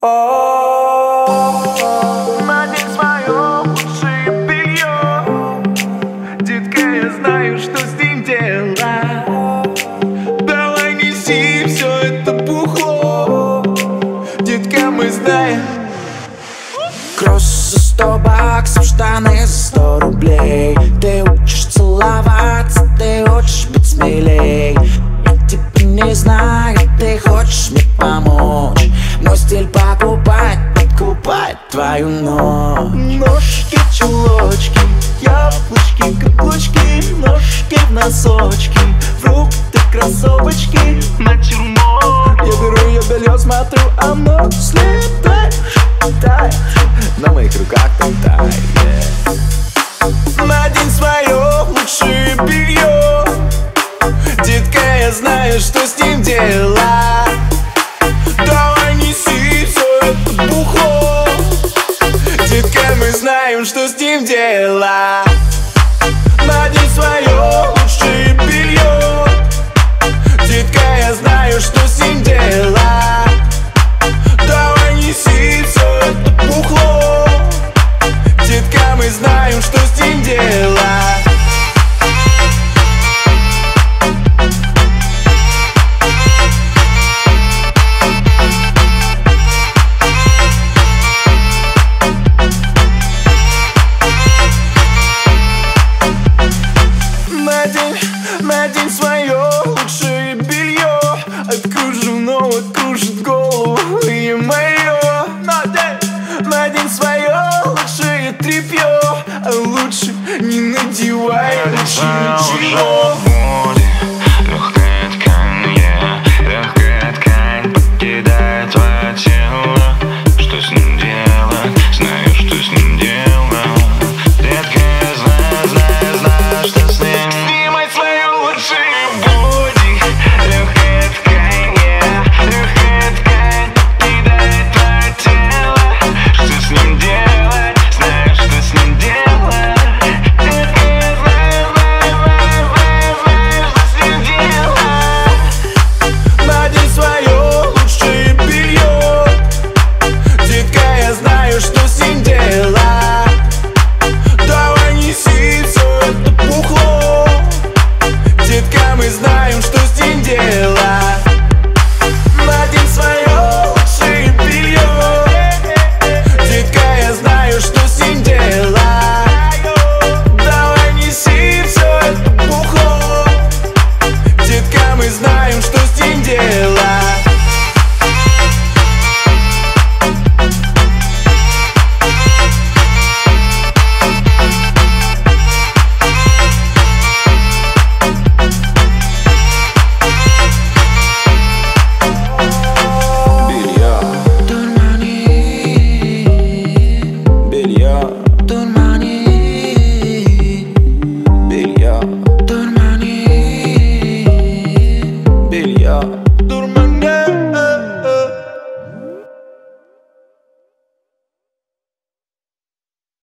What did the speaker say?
Надень свое лучшее белье. Детка, я знаю, что с ним делать Давай неси все это бухло Детка, мы знаем. Кросс за сто баксов, штаны за сто рублей. Ты учишь целоваться, ты хочешь быть смелей. Я тебя не знаю, ты хочешь мне помочь. Мой стиль мою ночь Ножки, чулочки, яблочки, каблучки Ножки в носочки, фрукты, кроссовочки на Натюрморт. Я беру ее белье, смотрю, оно слетает, тает На моих руках там тает yeah. Надень свое лучшее белье Детка, я знаю, что с ней дела Надень, надень свое лучшее белье От кружевного кружит голову и мое на день свое лучшее старое тряпье а Лучше не надевай, лучше ничего.